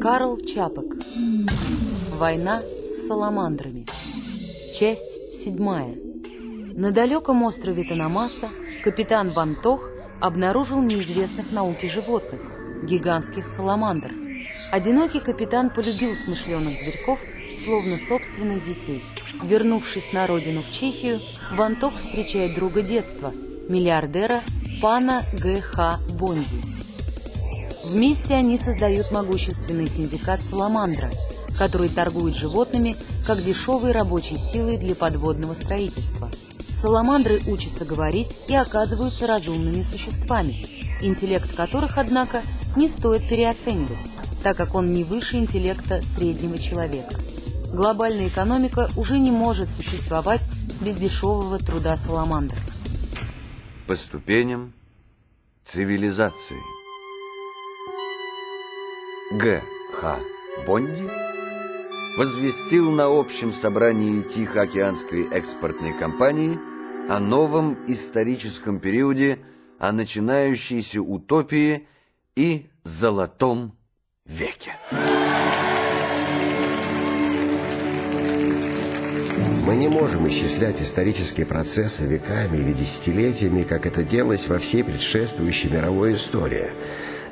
Карл Чапок. Война с саламандрами. Часть седьмая. На далеком острове Танамаса капитан Ван Тох обнаружил неизвестных науке животных – гигантских саламандр. Одинокий капитан полюбил смышленых зверьков, словно собственных детей. Вернувшись на родину в Чехию, Ван Тох встречает друга детства – миллиардера пана Г.Х. Бонди. Вместе они создают могущественный синдикат «Саламандра», который торгует животными как дешевой рабочей силой для подводного строительства. Саламандры учатся говорить и оказываются разумными существами, интеллект которых, однако, не стоит переоценивать, так как он не выше интеллекта среднего человека. Глобальная экономика уже не может существовать без дешевого труда саламандр. По ступеням цивилизации. Г. Х. Бонди возвестил на общем собрании Тихоокеанской экспортной компании о новом историческом периоде, о начинающейся утопии и золотом веке. Мы не можем исчислять исторические процессы веками или десятилетиями, как это делалось во всей предшествующей мировой истории –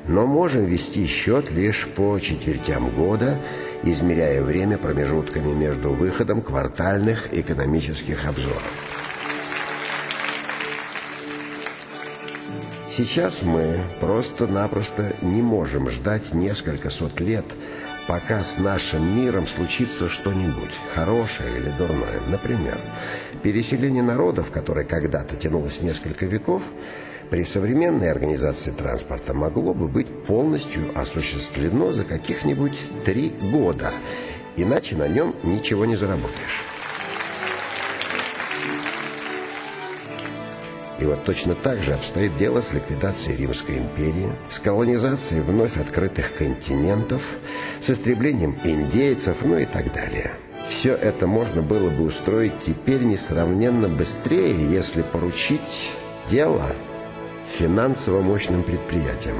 но можем вести счет лишь по четвертям года, измеряя время промежутками между выходом квартальных экономических обзоров. Сейчас мы просто-напросто не можем ждать несколько сот лет, пока с нашим миром случится что-нибудь, хорошее или дурное. Например, переселение народов, которое когда-то тянулось несколько веков, при современной организации транспорта могло бы быть полностью осуществлено за каких-нибудь три года, иначе на нем ничего не заработаешь. И вот точно так же обстоит дело с ликвидацией Римской империи, с колонизацией вновь открытых континентов, с истреблением индейцев, ну и так далее. Все это можно было бы устроить теперь несравненно быстрее, если поручить дело финансово мощным предприятием.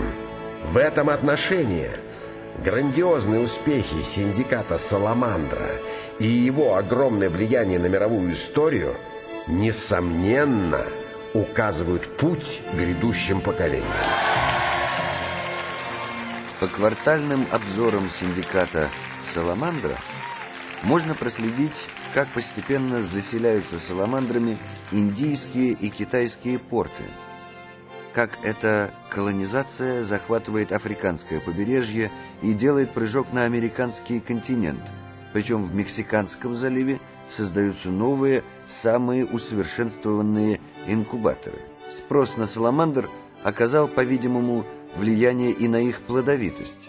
В этом отношении грандиозные успехи синдиката «Саламандра» и его огромное влияние на мировую историю несомненно указывают путь грядущим поколениям. По квартальным обзорам синдиката «Саламандра» можно проследить, как постепенно заселяются саламандрами индийские и китайские порты – как эта колонизация захватывает африканское побережье и делает прыжок на американский континент. Причем в Мексиканском заливе создаются новые, самые усовершенствованные инкубаторы. Спрос на саламандр оказал, по-видимому, влияние и на их плодовитость.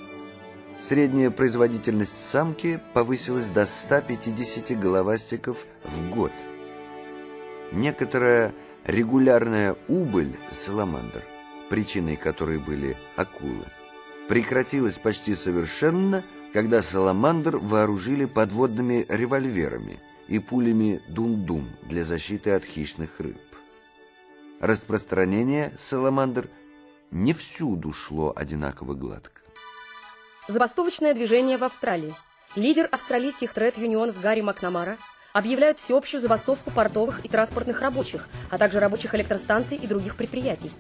Средняя производительность самки повысилась до 150 головастиков в год. Некоторая Регулярная убыль саламандр, причиной которой были акулы, прекратилась почти совершенно, когда саламандр вооружили подводными револьверами и пулями дум-дум для защиты от хищных рыб. Распространение саламандр не всюду шло одинаково гладко. Забастовочное движение в Австралии. Лидер австралийских тред-юнионов Гарри Макнамара – объявляют всеобщую забастовку портовых и транспортных рабочих, а также рабочих электростанций и других предприятий.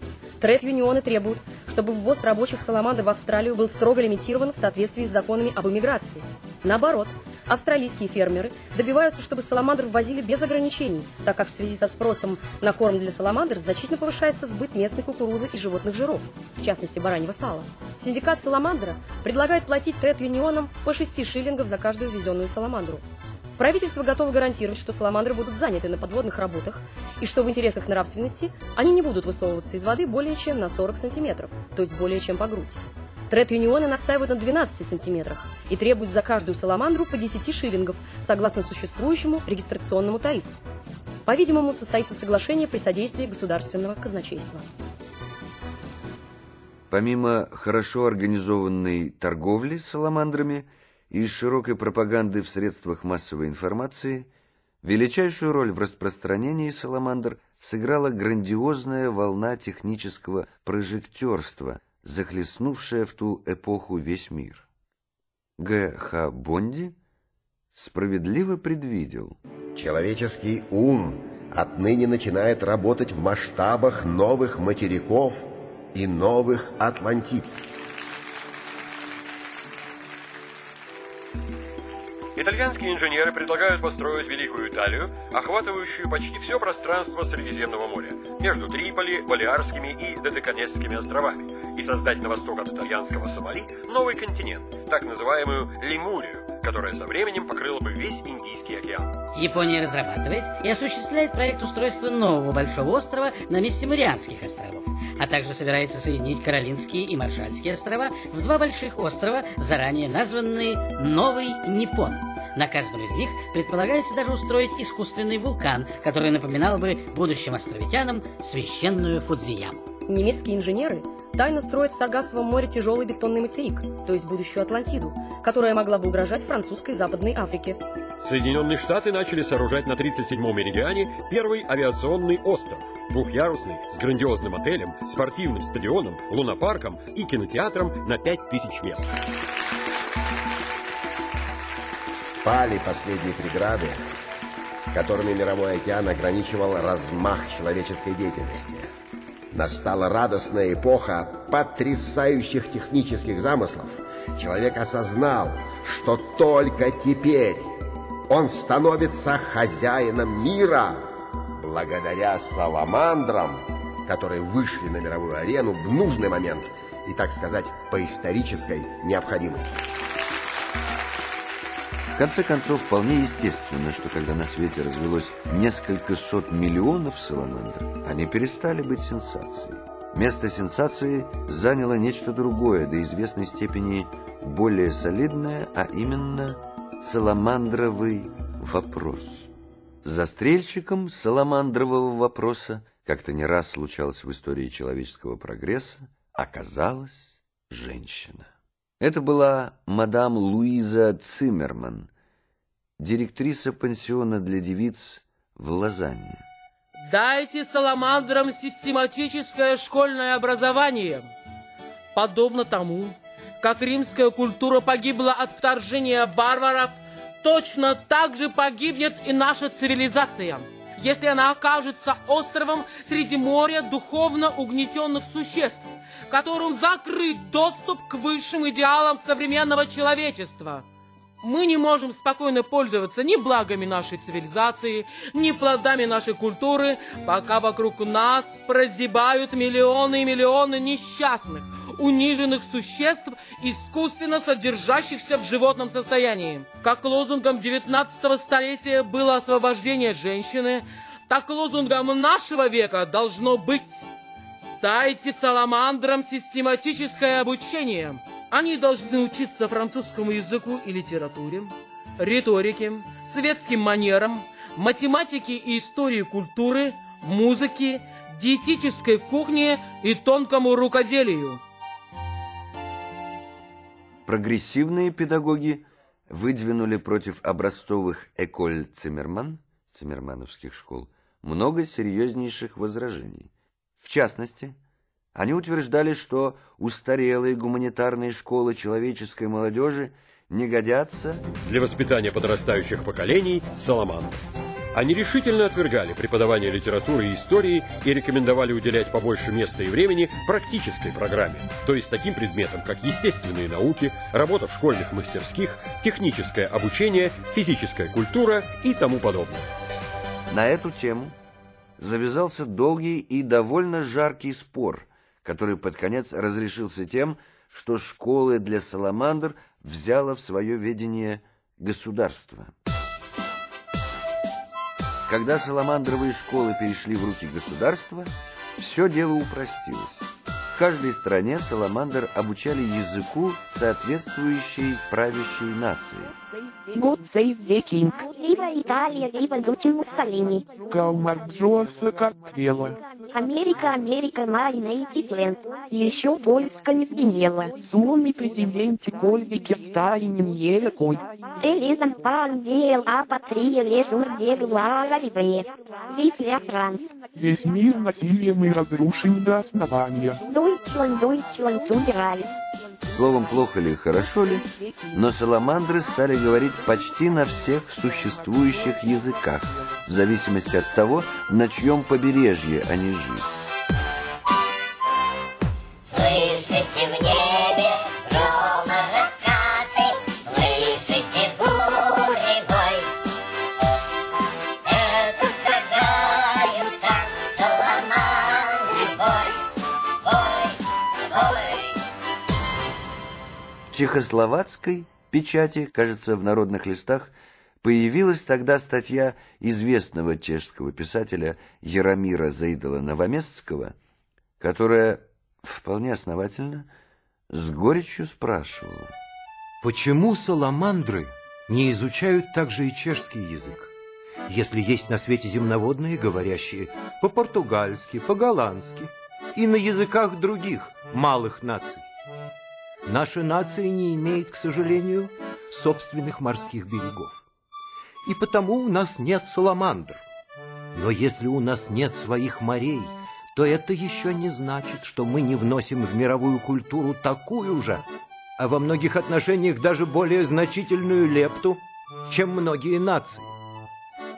Тред-юнионы требуют, чтобы ввоз рабочих саламандр в Австралию был строго лимитирован в соответствии с законами об иммиграции. Наоборот, австралийские фермеры добиваются, чтобы саламандр ввозили без ограничений, так как в связи со спросом на корм для саламандр значительно повышается сбыт местной кукурузы и животных жиров, в частности бараньего сала. Синдикат саламандра предлагает платить тред-юнионам по 6 шиллингов за каждую ввезенную саламандру. Правительство готово гарантировать, что саламандры будут заняты на подводных работах и что в интересах нравственности они не будут высовываться из воды более чем на 40 сантиметров, то есть более чем по грудь. Тред-юнионы настаивают на 12 сантиметрах и требуют за каждую саламандру по 10 шиллингов, согласно существующему регистрационному тарифу. По-видимому, состоится соглашение при содействии государственного казначейства. Помимо хорошо организованной торговли саламандрами – и широкой пропаганды в средствах массовой информации величайшую роль в распространении саламандр сыграла грандиозная волна технического прожектерства, захлестнувшая в ту эпоху весь мир. Г. Х. Бонди справедливо предвидел. Человеческий ум отныне начинает работать в масштабах новых материков и новых Атлантид. Итальянские инженеры предлагают построить Великую Италию, охватывающую почти все пространство Средиземного моря, между Триполи, Балеарскими и Додеканесскими островами, и создать на восток от итальянского Сомали новый континент, так называемую Лемурию, которая со временем покрыла бы весь Индийский океан. Япония разрабатывает и осуществляет проект устройства нового большого острова на месте Марианских островов, а также собирается соединить Каролинские и Маршальские острова в два больших острова, заранее названные Новый Непон. На каждом из них предполагается даже устроить искусственный вулкан, который напоминал бы будущим островитянам священную Фудзияму. Немецкие инженеры тайно строят в Саргассовом море тяжелый бетонный материк, то есть будущую Атлантиду, которая могла бы угрожать французской Западной Африке. Соединенные Штаты начали сооружать на 37-м меридиане первый авиационный остров. Двухъярусный, с грандиозным отелем, спортивным стадионом, лунопарком и кинотеатром на 5000 мест. Пали последние преграды, которыми мировой океан ограничивал размах человеческой деятельности. Настала радостная эпоха потрясающих технических замыслов. Человек осознал, что только теперь он становится хозяином мира благодаря саламандрам, которые вышли на мировую арену в нужный момент и, так сказать, по исторической необходимости. Конце концов, вполне естественно, что когда на свете развелось несколько сот миллионов саламандр, они перестали быть сенсацией. Место сенсации заняло нечто другое, до известной степени более солидное, а именно саламандровый вопрос. Застрельщиком саламандрового вопроса, как-то не раз случалось в истории человеческого прогресса, оказалась женщина. Это была мадам Луиза Циммерман, директриса пансиона для девиц в Лозанне. Дайте саламандрам систематическое школьное образование, подобно тому, как римская культура погибла от вторжения варваров, точно так же погибнет и наша цивилизация, если она окажется островом среди моря духовно угнетенных существ, которым закрыт доступ к высшим идеалам современного человечества. Мы не можем спокойно пользоваться ни благами нашей цивилизации, ни плодами нашей культуры, пока вокруг нас прозябают миллионы и миллионы несчастных, униженных существ, искусственно содержащихся в животном состоянии. Как лозунгом 19 столетия было освобождение женщины, так лозунгом нашего века должно быть Дайте саламандрам систематическое обучение. Они должны учиться французскому языку и литературе, риторике, светским манерам, математике и истории культуры, музыке, диетической кухне и тонкому рукоделию. Прогрессивные педагоги выдвинули против образцовых «Эколь Циммерман» циммермановских школ много серьезнейших возражений. В частности, они утверждали, что устарелые гуманитарные школы человеческой молодежи не годятся Для воспитания подрастающих поколений Саламандр. Они решительно отвергали преподавание литературы и истории и рекомендовали уделять побольше места и времени практической программе, то есть таким предметам, как естественные науки, работа в школьных мастерских, техническое обучение, физическая культура и тому подобное. На эту тему завязался долгий и довольно жаркий спор, который под конец разрешился тем, что школы для саламандр взяло в свое ведение государство. Когда саламандровые школы перешли в руки государства, все дело упростилось. В каждой стране саламандр обучали языку, соответствующей правящей нации. God save the. Viva Italia, viva Dutti Mussolini. Калмарджоса Карпела. Америка, Америка, my native land. Еще Польска не сгинела. Суми президенте Кольвике стаинем елякой. Телезам пандел, а патрия лежур де главариве. Вифля Франц. Весь мир насилием и разрушен до основания. Deutschland, Deutschland, Федераль. Словом, плохо ли, хорошо ли, но саламандры стали говорить почти на всех существующих языках, в зависимости от того, на чьем побережье они жили. Чехословацкой печати, кажется, в народных листах, появилась тогда статья известного чешского писателя Яромира Зейдала Новоместского, которая вполне основательно с горечью спрашивала. Почему саламандры не изучают также и чешский язык? Если есть на свете земноводные, говорящие по-португальски, по-голландски и на языках других малых наций. Наша нация не имеет, к сожалению, собственных морских берегов. И потому у нас нет саламандр. Но если у нас нет своих морей, то это еще не значит, что мы не вносим в мировую культуру такую же, а во многих отношениях даже более значительную лепту, чем многие нации.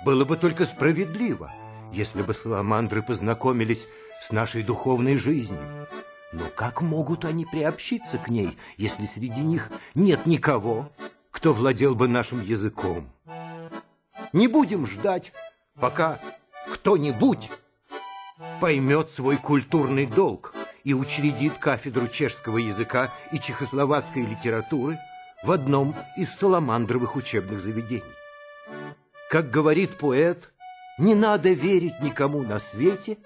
Было бы только справедливо, если бы саламандры познакомились с нашей духовной жизнью. Но как могут они приобщиться к ней, если среди них нет никого, кто владел бы нашим языком? Не будем ждать, пока кто-нибудь поймет свой культурный долг и учредит кафедру чешского языка и чехословацкой литературы в одном из саламандровых учебных заведений. Как говорит поэт, не надо верить никому на свете,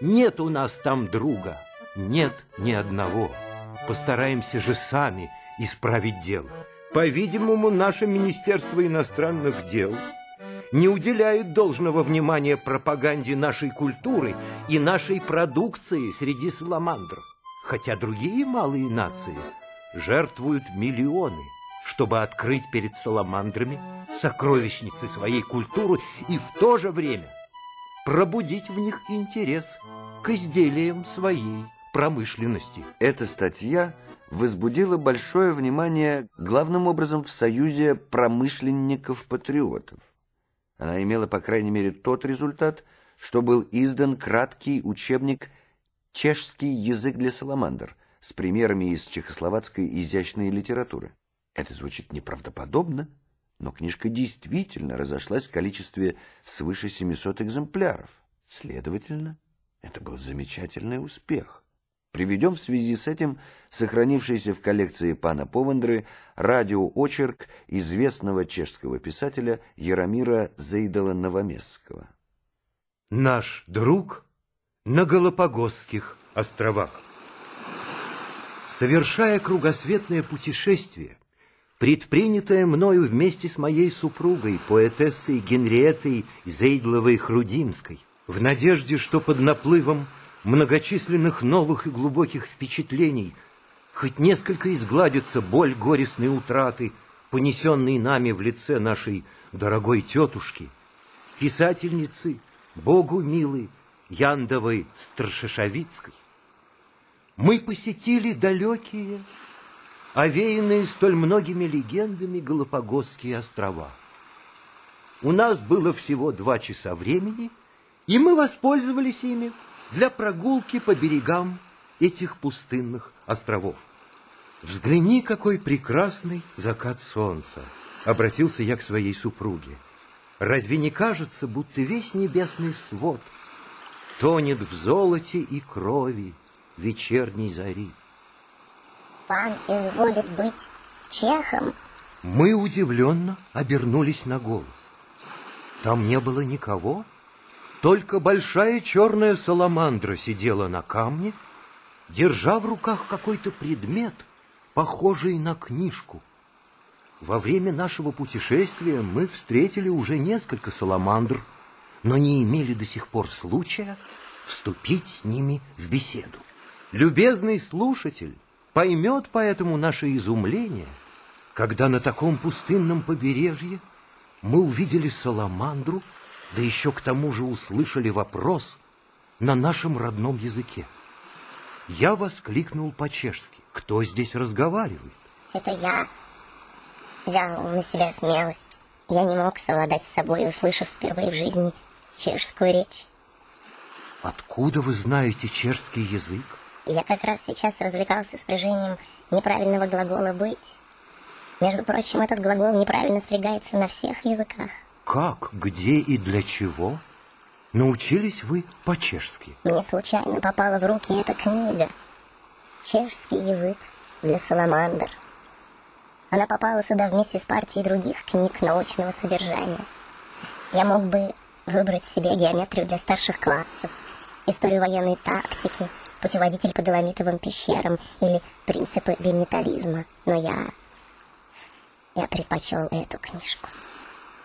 нет у нас там друга, нет ни одного. Постараемся же сами исправить дело. По-видимому, наше Министерство иностранных дел не уделяет должного внимания пропаганде нашей культуры и нашей продукции среди саламандров. Хотя другие малые нации жертвуют миллионы, чтобы открыть перед саламандрами сокровищницы своей культуры и в то же время пробудить в них интерес к изделиям своей промышленности. Эта статья возбудила большое внимание главным образом в Союзе промышленников-патриотов. Она имела, по крайней мере, тот результат, что был издан краткий учебник «Чешский язык для саламандр» с примерами из чехословацкой изящной литературы. Это звучит неправдоподобно, но книжка действительно разошлась в количестве свыше 700 экземпляров. Следовательно, это был замечательный успех. Приведем в связи с этим сохранившийся в коллекции пана Повандры радиоочерк известного чешского писателя Яромира Зейдала Новомесского. Наш друг на Галапагосских островах. Совершая кругосветное путешествие, предпринятое мною вместе с моей супругой, поэтессой Генриетой Зейдловой-Хрудимской, в надежде, что под наплывом многочисленных новых и глубоких впечатлений хоть несколько изгладится боль горестной утраты, понесенной нами в лице нашей дорогой тетушки, писательницы, Богу милой, Яндовой Страшешовицкой. Мы посетили далекие, овеянные столь многими легендами Галапагосские острова. У нас было всего два часа времени, и мы воспользовались ими для прогулки по берегам этих пустынных островов. Взгляни, какой прекрасный закат солнца, обратился я к своей супруге. Разве не кажется, будто весь небесный свод тонет в золоте и крови вечерней зари? Пан изволит быть чехом. Мы удивленно обернулись на голос. Там не было никого, только большая черная саламандра сидела на камне, держа в руках какой-то предмет, похожий на книжку. Во время нашего путешествия мы встретили уже несколько саламандр, но не имели до сих пор случая вступить с ними в беседу. Любезный слушатель поймет поэтому наше изумление, когда на таком пустынном побережье мы увидели саламандру, да еще к тому же услышали вопрос на нашем родном языке. я воскликнул по-чешски. Кто здесь разговаривает? Это я взял на себя смелость. Я не мог совладать с собой, услышав впервые в жизни чешскую речь. Откуда вы знаете чешский язык? Я как раз сейчас развлекался спряжением неправильного глагола «быть». Между прочим, этот глагол неправильно спрягается на всех языках. Как, где и для чего? Научились вы по-чешски? Мне случайно попала в руки эта книга. Чешский язык для саламандр. Она попала сюда вместе с партией других книг научного содержания. Я мог бы выбрать себе геометрию для старших классов, историю военной тактики, путеводитель по доломитовым пещерам или принципы биметаллизма. Но я... я предпочел эту книжку,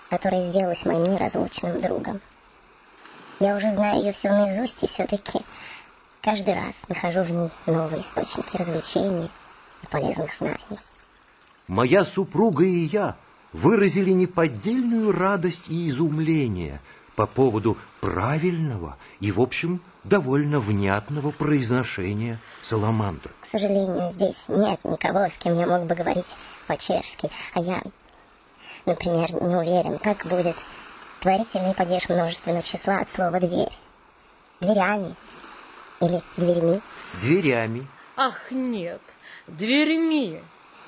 которая сделалась моим неразлучным другом. Я уже знаю ее все наизусть, и все-таки каждый раз нахожу в ней новые источники развлечений и полезных знаний. Моя супруга и я выразили неподдельную радость и изумление по поводу правильного и, в общем, довольно внятного произношения саламандры. К сожалению, здесь нет никого, с кем я мог бы говорить по-чешски, а я, например, не уверен, как будет творительный падеж множественного числа от слова «дверь». Дверями или дверьми. Дверями. Ах, нет, дверьми.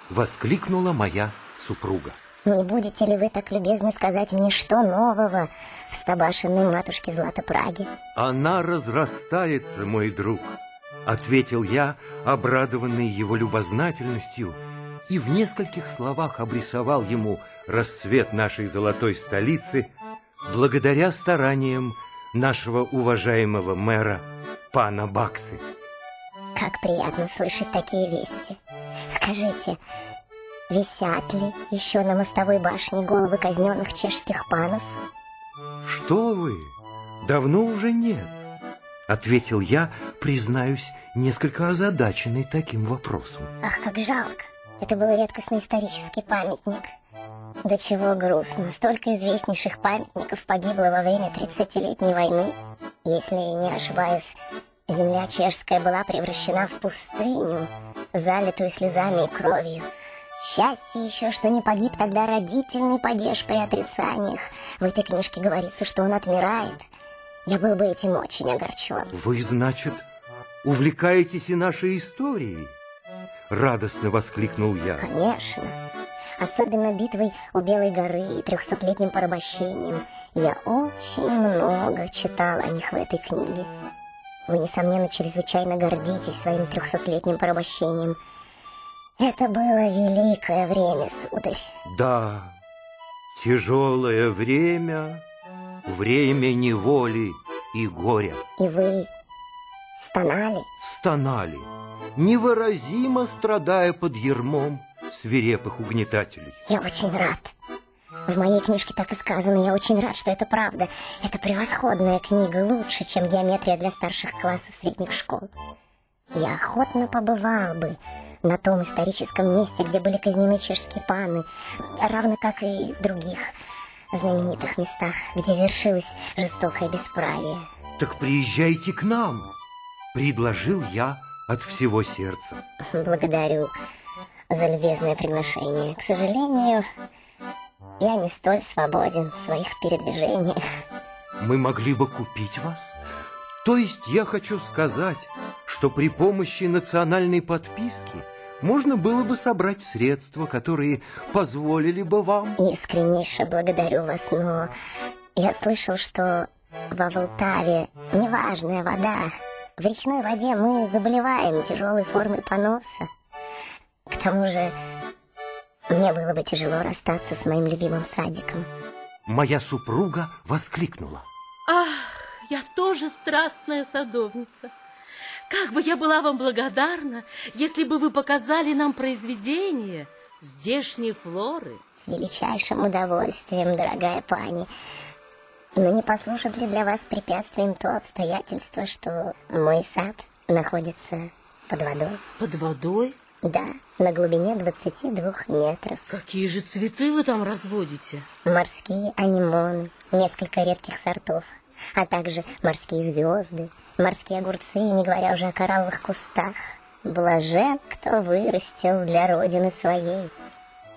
Воскликнула моя супруга. Не будете ли вы так любезны сказать мне, что нового в стабашенной матушке Злата Праги? Она разрастается, мой друг, ответил я, обрадованный его любознательностью, и в нескольких словах обрисовал ему расцвет нашей золотой столицы благодаря стараниям нашего уважаемого мэра пана Баксы. Как приятно слышать такие вести. Скажите, висят ли еще на мостовой башне головы казненных чешских панов? Что вы? Давно уже нет. Ответил я, признаюсь, несколько озадаченный таким вопросом. Ах, как жалко. Это был редкостный исторический памятник. До чего грустно. Столько известнейших памятников погибло во время 30-летней войны. Если не ошибаюсь, земля чешская была превращена в пустыню, залитую слезами и кровью. Счастье еще, что не погиб тогда родительный падеж при отрицаниях. В этой книжке говорится, что он отмирает. Я был бы этим очень огорчен. Вы, значит, увлекаетесь и нашей историей? Радостно воскликнул я. Конечно. Особенно битвой у Белой горы и трехсотлетним порабощением. Я очень много читал о них в этой книге. Вы, несомненно, чрезвычайно гордитесь своим трехсотлетним порабощением. Это было великое время, сударь. Да, тяжелое время, время неволи и горя. И вы стонали? Стонали, невыразимо страдая под ермом свирепых угнетателей. Я очень рад. В моей книжке так и сказано. Я очень рад, что это правда. Это превосходная книга, лучше, чем геометрия для старших классов средних школ. Я охотно побывал бы на том историческом месте, где были казнены чешские паны, равно как и в других знаменитых местах, где вершилось жестокое бесправие. Так приезжайте к нам, предложил я от всего сердца. Благодарю за любезное приглашение. К сожалению, я не столь свободен в своих передвижениях. Мы могли бы купить вас? То есть я хочу сказать, что при помощи национальной подписки можно было бы собрать средства, которые позволили бы вам... Искреннейше благодарю вас, но я слышал, что во Волтаве неважная вода. В речной воде мы заболеваем тяжелой формой поноса. К тому же мне было бы тяжело расстаться с моим любимым садиком. Моя супруга воскликнула. Ах, я тоже страстная садовница. Как бы я была вам благодарна, если бы вы показали нам произведение здешней флоры. С величайшим удовольствием, дорогая пани. Но не послужит ли для вас препятствием то обстоятельство, что мой сад находится под водой? Под водой? Да, на глубине 22 метров. Какие же цветы вы там разводите? Морские анимоны, несколько редких сортов, а также морские звезды, Морские огурцы, не говоря уже о коралловых кустах. Блажен, кто вырастил для родины своей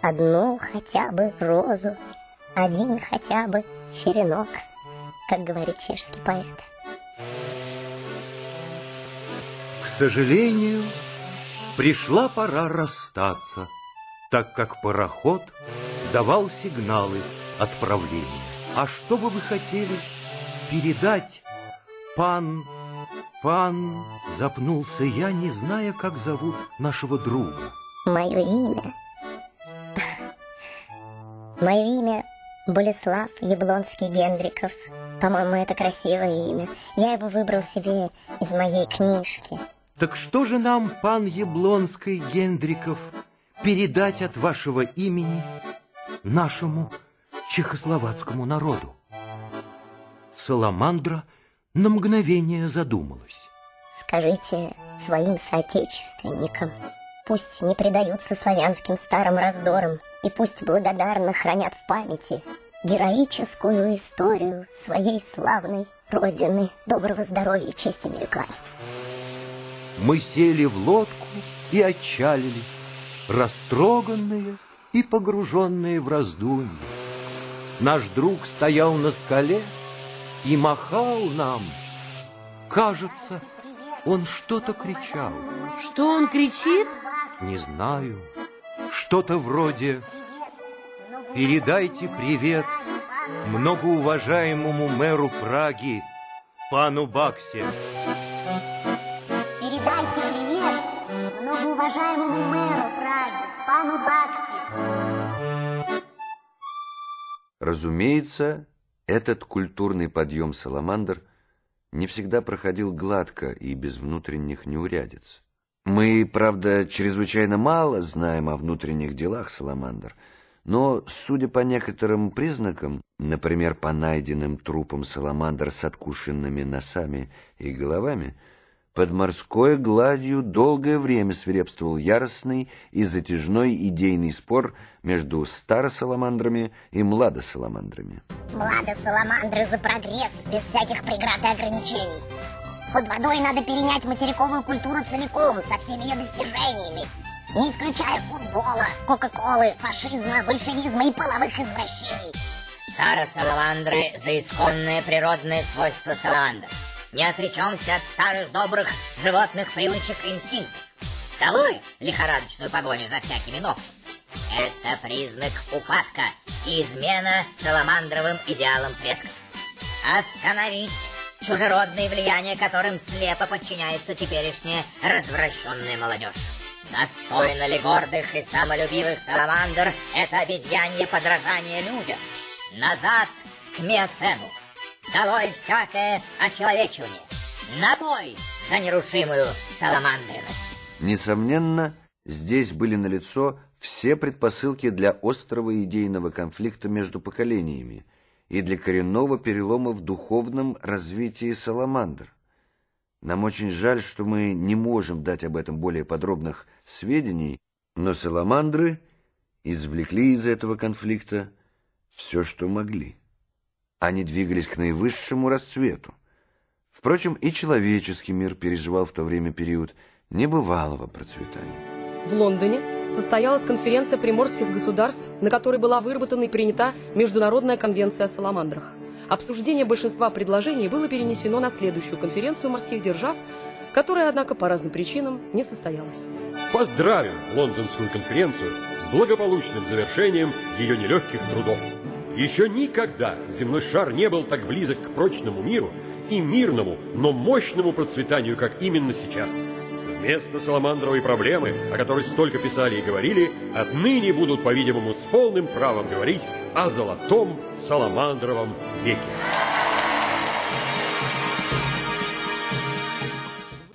одну хотя бы розу, один хотя бы черенок, как говорит чешский поэт. К сожалению, пришла пора расстаться, так как пароход давал сигналы отправления. А что бы вы хотели передать, пан... Пан... Запнулся я, не зная, как зовут нашего друга. Мое имя... Мое имя Болеслав Яблонский Гендриков. По-моему, это красивое имя. Я его выбрал себе из моей книжки. Так что же нам, пан Яблонский Гендриков, передать от вашего имени нашему чехословацкому народу? Саламандра на мгновение задумалась. Скажите своим соотечественникам, пусть не предаются славянским старым раздорам, и пусть благодарно хранят в памяти героическую историю своей славной родины. Доброго здоровья, чести мелькать. Мы сели в лодку и отчалили, растроганные и погруженные в раздумья. Наш друг стоял на скале и махал нам. Кажется, он что-то кричал. Что он кричит? Не знаю. Что-то вроде «Передайте привет многоуважаемому мэру Праги, пану Баксе». Передайте привет многоуважаемому мэру Праги, пану Баксе. Разумеется, этот культурный подъем Саламандр не всегда проходил гладко и без внутренних неурядиц. Мы, правда, чрезвычайно мало знаем о внутренних делах Саламандр, но, судя по некоторым признакам, например, по найденным трупам Саламандр с откушенными носами и головами, под морской гладью долгое время свирепствовал яростный и затяжной идейный спор между старосаламандрами и младосаламандрами. Младосаламандры за прогресс, без всяких преград и ограничений. Под водой надо перенять материковую культуру целиком, со всеми ее достижениями. Не исключая футбола, кока-колы, фашизма, большевизма и половых извращений. Старосаламандры за исконное природное свойство саламандр. Не отречемся от старых добрых животных привычек и инстинктов. Долой лихорадочную погоню за всякими новшествами. Это признак упадка и измена саламандровым идеалам предков. Остановить чужеродные влияния, которым слепо подчиняется теперешняя развращенная молодежь. Достойно ли гордых и самолюбивых саламандр это обезьянье подражание людям? Назад к миоцену! Долой всякое очеловечивание! На бой за нерушимую саламандренность! Несомненно, здесь были налицо все предпосылки для острого идейного конфликта между поколениями и для коренного перелома в духовном развитии саламандр. Нам очень жаль, что мы не можем дать об этом более подробных сведений, но саламандры извлекли из этого конфликта все, что могли. Они двигались к наивысшему расцвету. Впрочем, и человеческий мир переживал в то время период небывалого процветания. В Лондоне состоялась конференция приморских государств, на которой была выработана и принята Международная конвенция о саламандрах. Обсуждение большинства предложений было перенесено на следующую конференцию морских держав, которая, однако, по разным причинам не состоялась. Поздравим лондонскую конференцию с благополучным завершением ее нелегких трудов. Еще никогда земной шар не был так близок к прочному миру и мирному, но мощному процветанию, как именно сейчас. Вместо саламандровой проблемы, о которой столько писали и говорили, отныне будут, по-видимому, с полным правом говорить о золотом саламандровом веке.